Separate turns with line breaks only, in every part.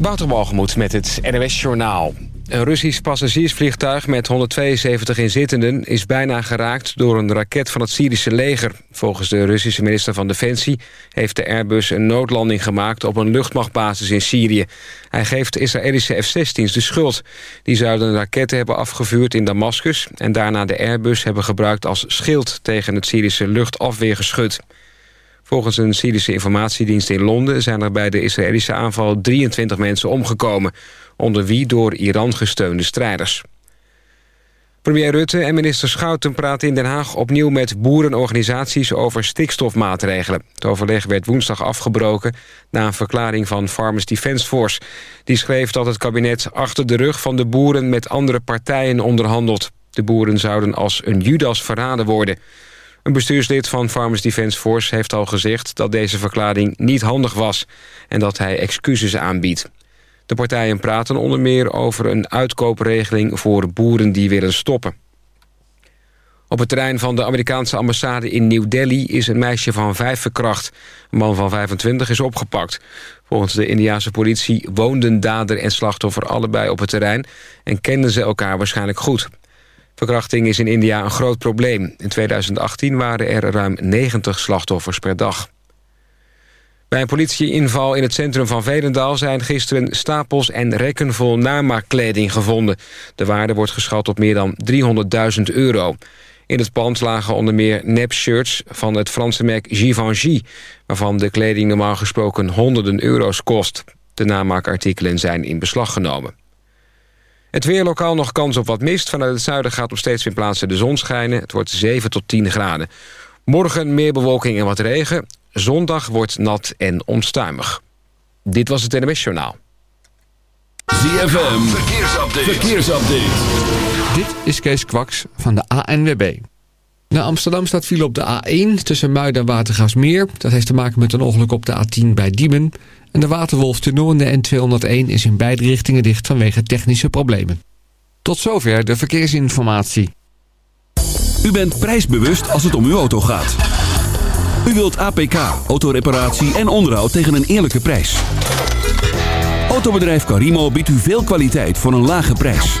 Wouter met het NOS Journaal. Een Russisch passagiersvliegtuig met 172 inzittenden... is bijna geraakt door een raket van het Syrische leger. Volgens de Russische minister van Defensie... heeft de Airbus een noodlanding gemaakt op een luchtmachtbasis in Syrië. Hij geeft Israëlische F-16's de schuld. Die zouden raketten hebben afgevuurd in Damascus... en daarna de Airbus hebben gebruikt als schild... tegen het Syrische luchtafweergeschut. Volgens een Syrische informatiedienst in Londen... zijn er bij de Israëlische aanval 23 mensen omgekomen... onder wie door Iran gesteunde strijders. Premier Rutte en minister Schouten praten in Den Haag opnieuw met boerenorganisaties over stikstofmaatregelen. Het overleg werd woensdag afgebroken na een verklaring van Farmers Defence Force. Die schreef dat het kabinet achter de rug van de boeren met andere partijen onderhandelt. De boeren zouden als een Judas verraden worden. Een bestuurslid van Farmers Defence Force heeft al gezegd... dat deze verklaring niet handig was en dat hij excuses aanbiedt. De partijen praten onder meer over een uitkoopregeling... voor boeren die willen stoppen. Op het terrein van de Amerikaanse ambassade in New Delhi... is een meisje van vijf verkracht. Een man van 25 is opgepakt. Volgens de Indiase politie woonden dader en slachtoffer allebei op het terrein... en kenden ze elkaar waarschijnlijk goed. Verkrachting is in India een groot probleem. In 2018 waren er ruim 90 slachtoffers per dag. Bij een politieinval in het centrum van Velendaal... zijn gisteren stapels en rekken vol namaakkleding gevonden. De waarde wordt geschat op meer dan 300.000 euro. In het pand lagen onder meer nep-shirts van het Franse merk Givenchy... waarvan de kleding normaal gesproken honderden euro's kost. De namaakartikelen zijn in beslag genomen. Het weer lokaal nog kans op wat mist. Vanuit het zuiden gaat op steeds meer plaatsen de zon schijnen. Het wordt 7 tot 10 graden. Morgen meer bewolking en wat regen. Zondag wordt nat en onstuimig. Dit was het NMS Journaal.
ZFM, verkeersupdate. verkeersupdate.
Dit is Kees Kwaks van de ANWB. Naar Amsterdam staat file op de A1 tussen Muiden en Watergasmeer. Dat heeft te maken met een ongeluk op de A10 bij Diemen. En de Waterwolftunnel in de N201 is in beide richtingen dicht vanwege technische problemen. Tot zover de verkeersinformatie.
U bent prijsbewust als het om uw auto gaat. U wilt APK, autoreparatie en onderhoud tegen een eerlijke prijs. Autobedrijf Carimo biedt u veel kwaliteit voor een lage prijs.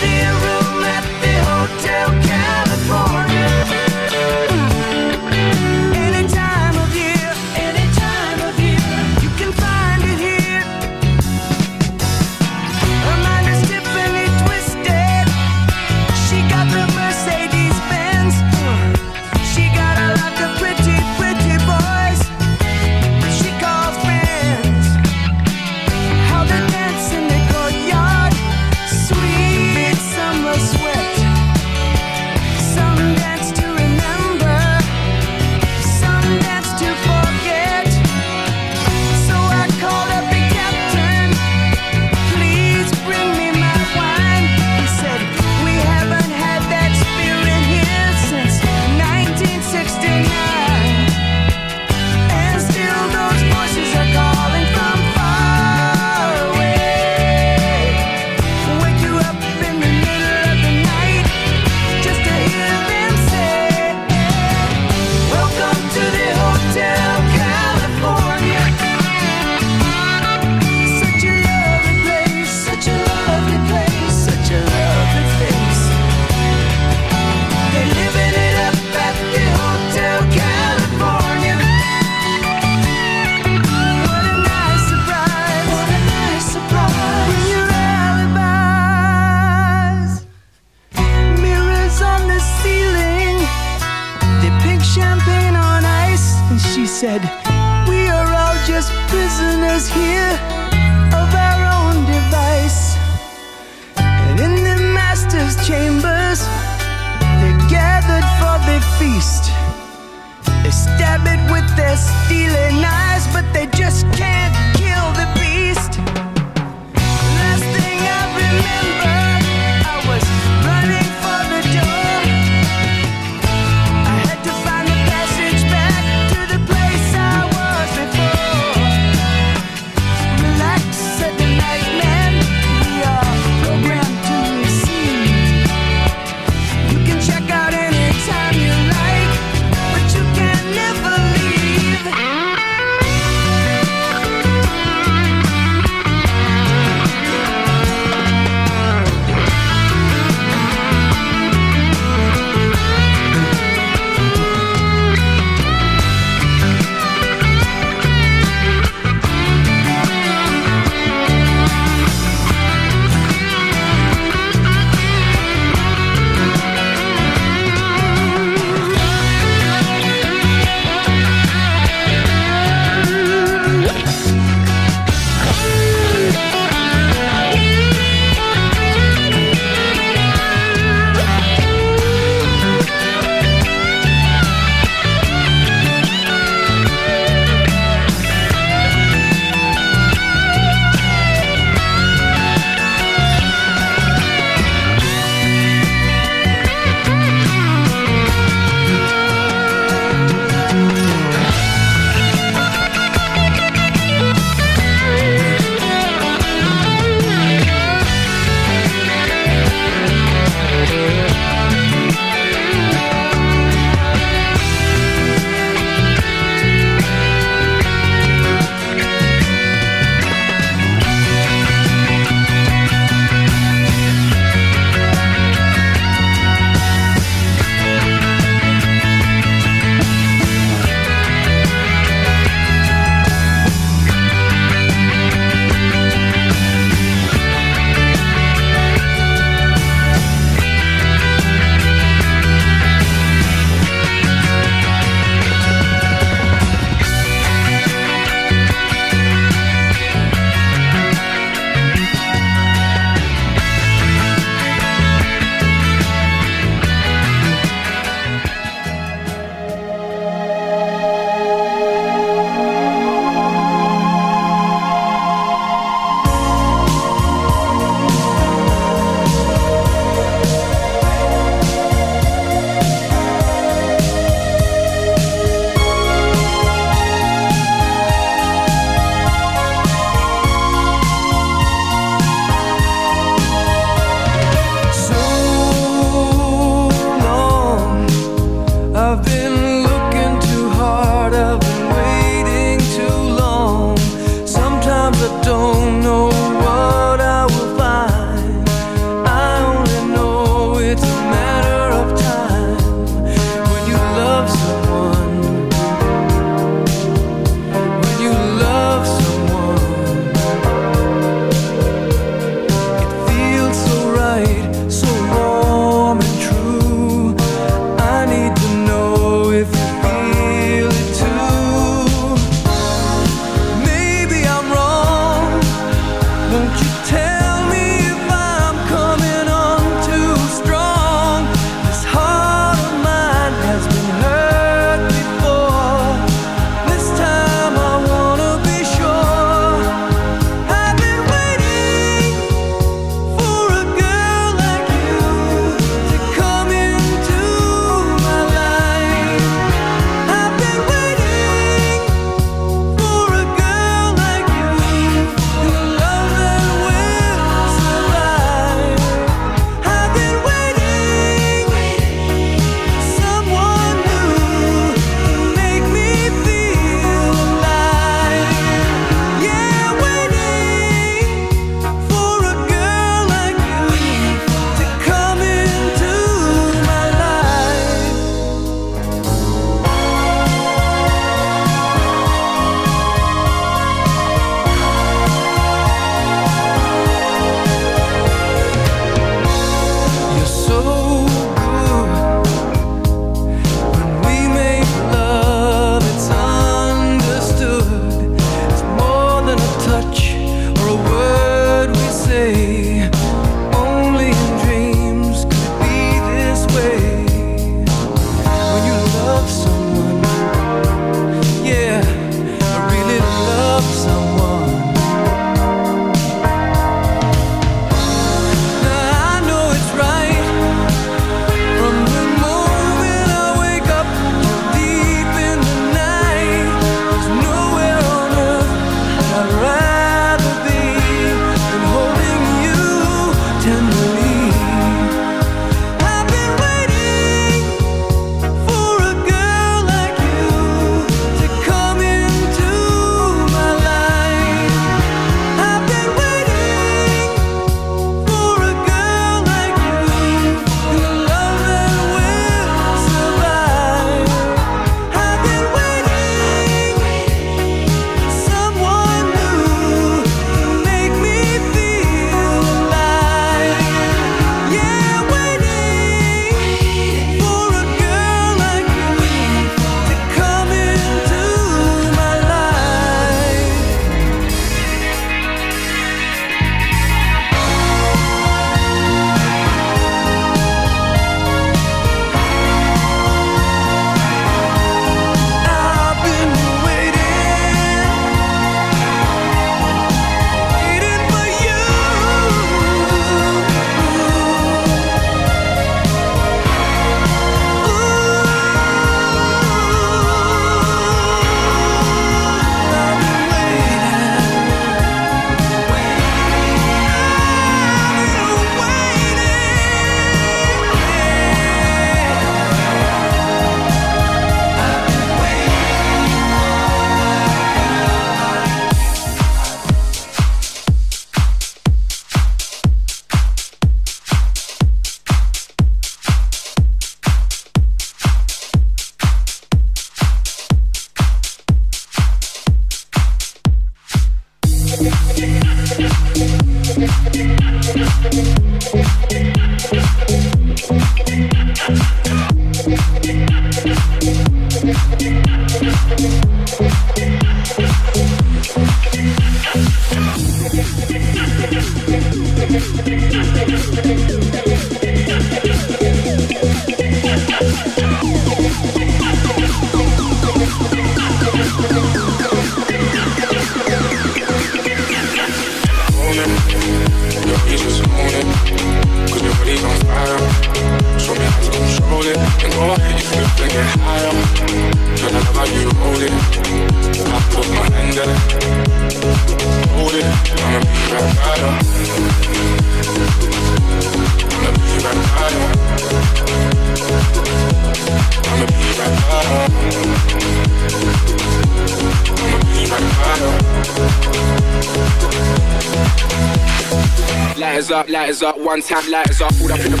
tan
lighters are pulled up in the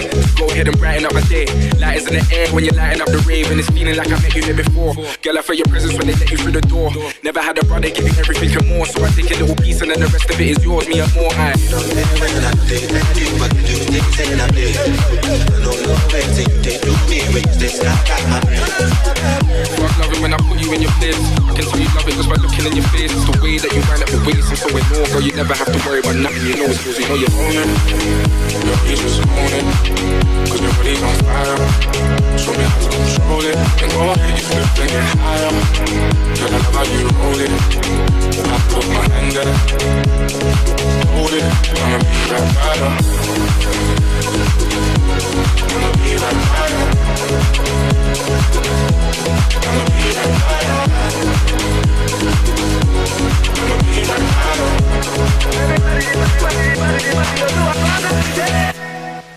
my day. Go ahead and brighten up my day. Lighters in the air when you're lighting up the rave, and it's feeling like I met you here before. Girl, I felt your presence when they let you through the door. Never had a brother give you everything and more, so I take a little piece and then the rest of it is yours, me and more. I Fuck loving when I put you in your place. I can tell you love it just by looking in your face. It's the way that you wind up your waist, I'm so in awe, girl. You never have to worry about nothing. You know it's yours, you know you're
own it. Your ears just own it. Cause your body's on fire. Show me how to control it. And go ahead, you flip and get higher. Girl, I love how you roll it. I put my hand there. Hold it. I'ma be right by you. I'ma be. I'ma be be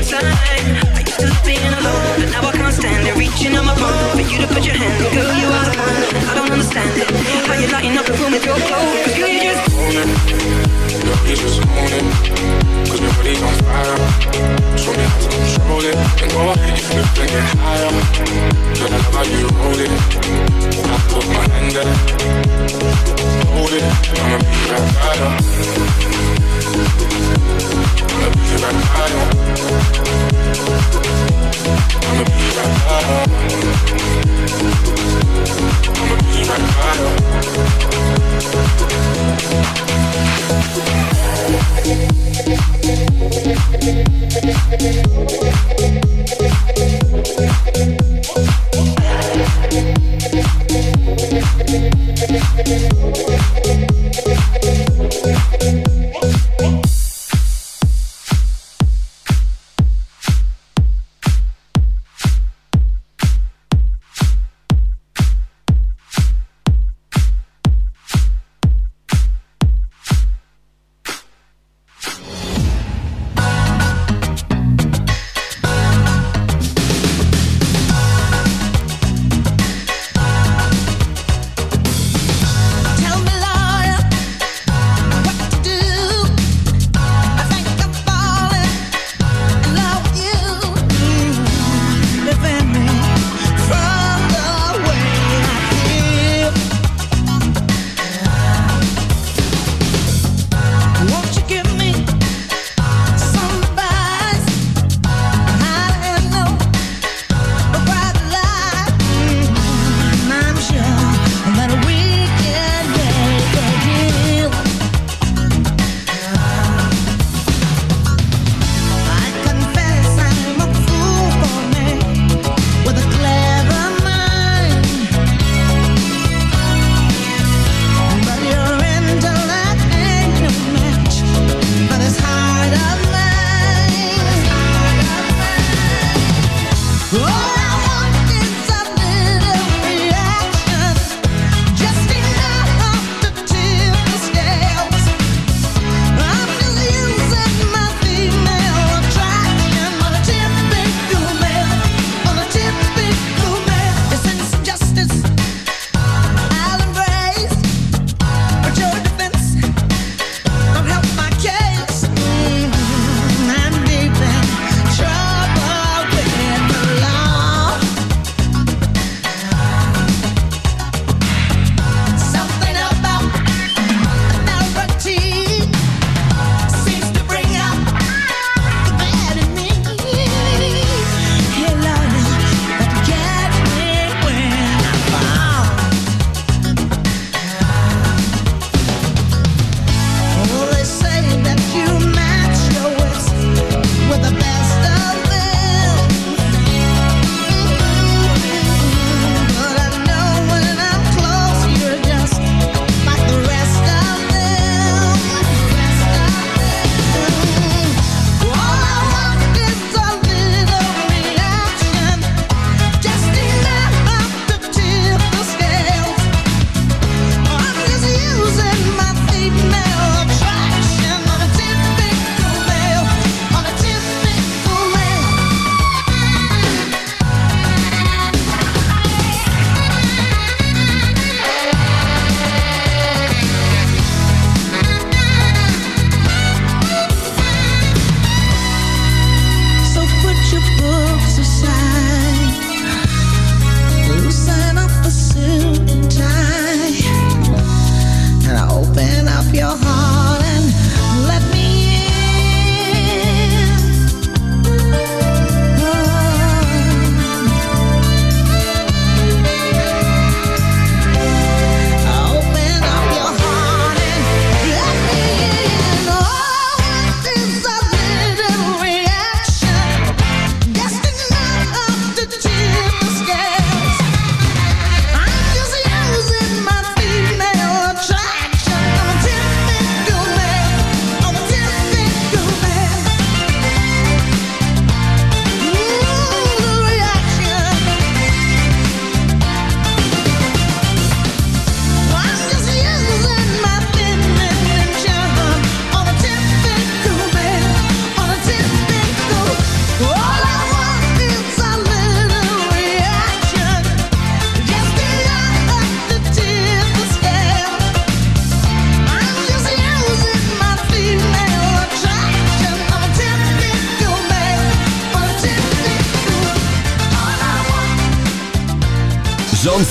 I used to being alone, but now I can't stand it. Reaching on my phone for you to put your hand. in. Girl, you are the one. I don't understand it. How you lighting up the room with your clothes? Cause girl, you just
it. Your ears just it. Cause your body's on fire. Show me how to control it. And ahead, you flip and get higher. Girl, I love how you roll it. I put my hand there. Hold it. I'ma be right by you. I'ma be right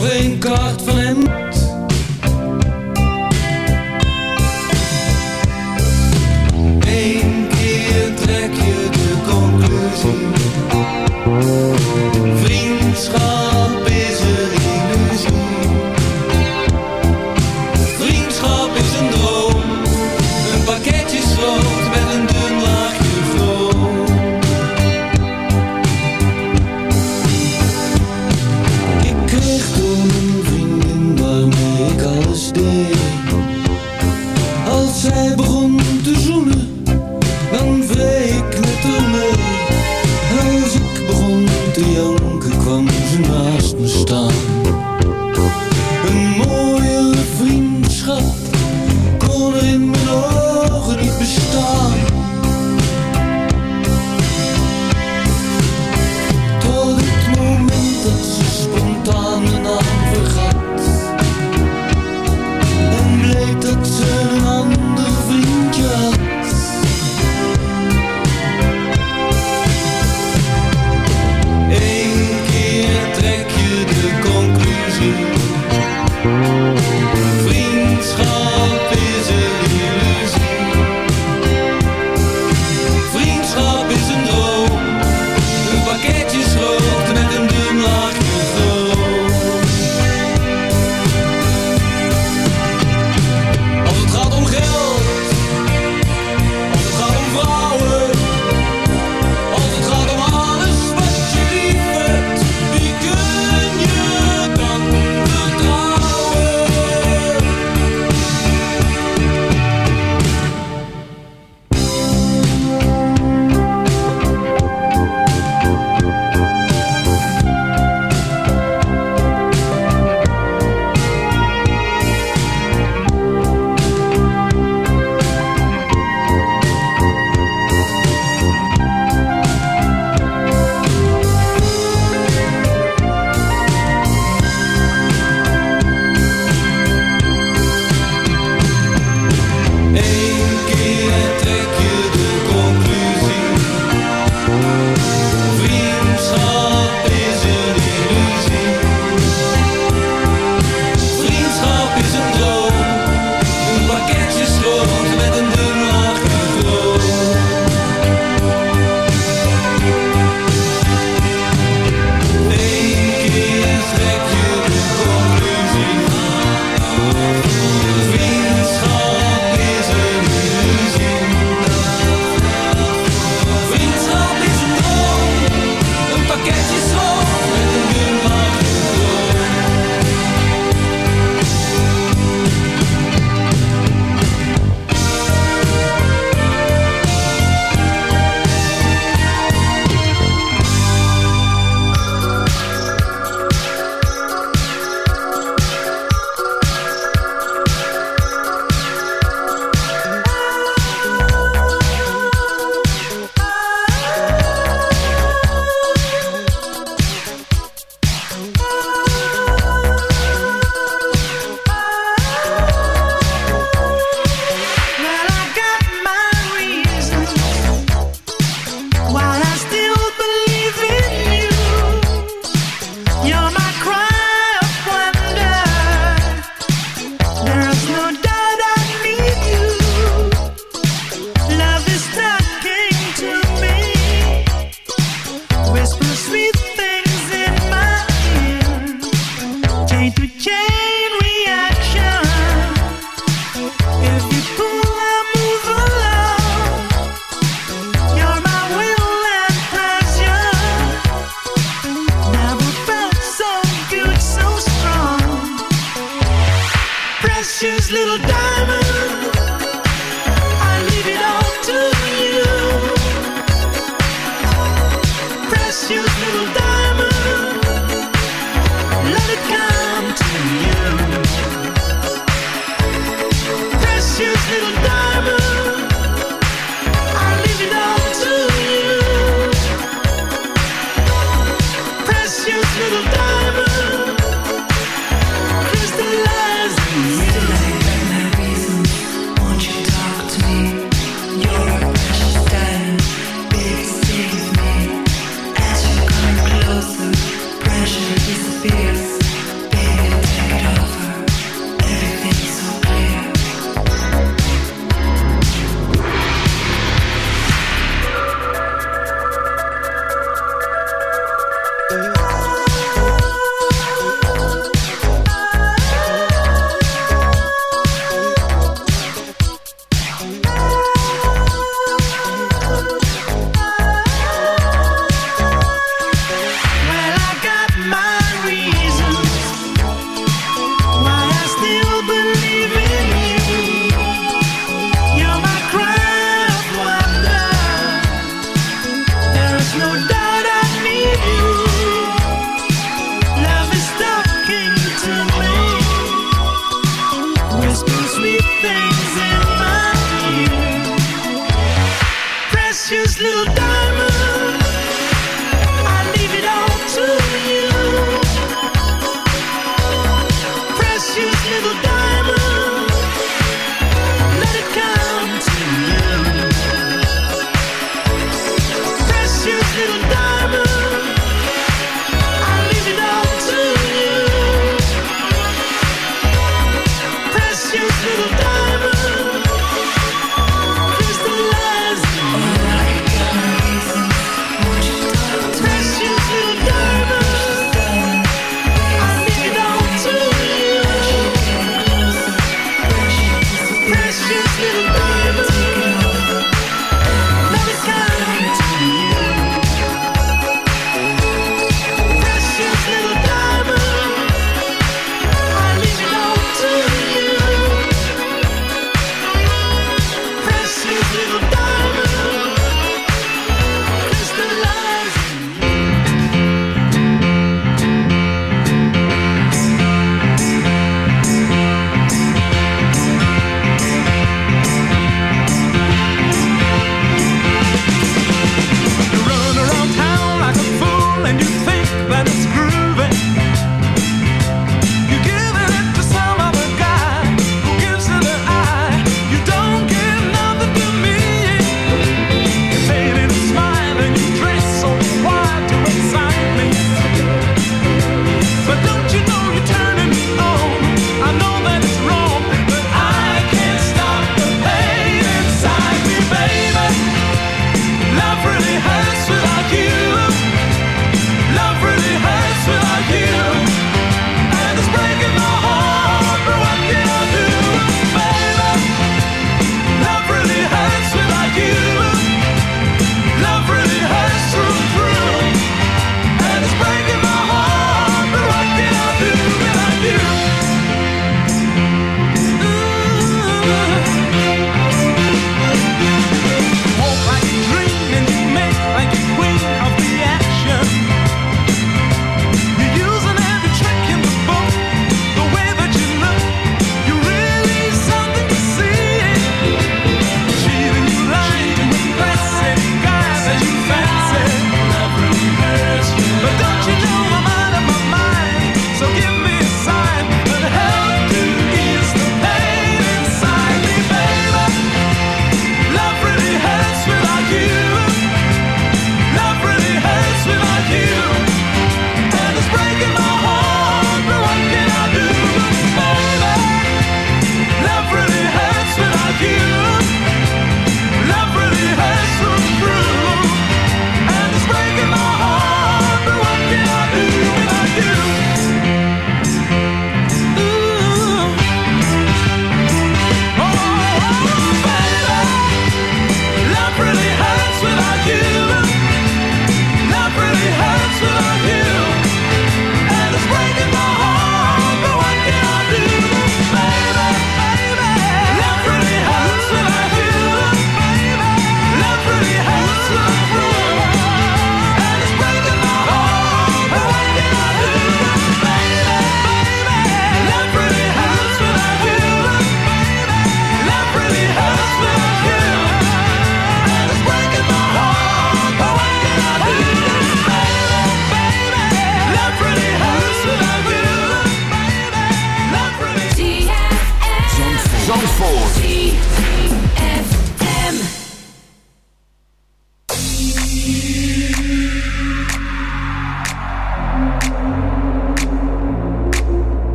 Nog één kaart van hem.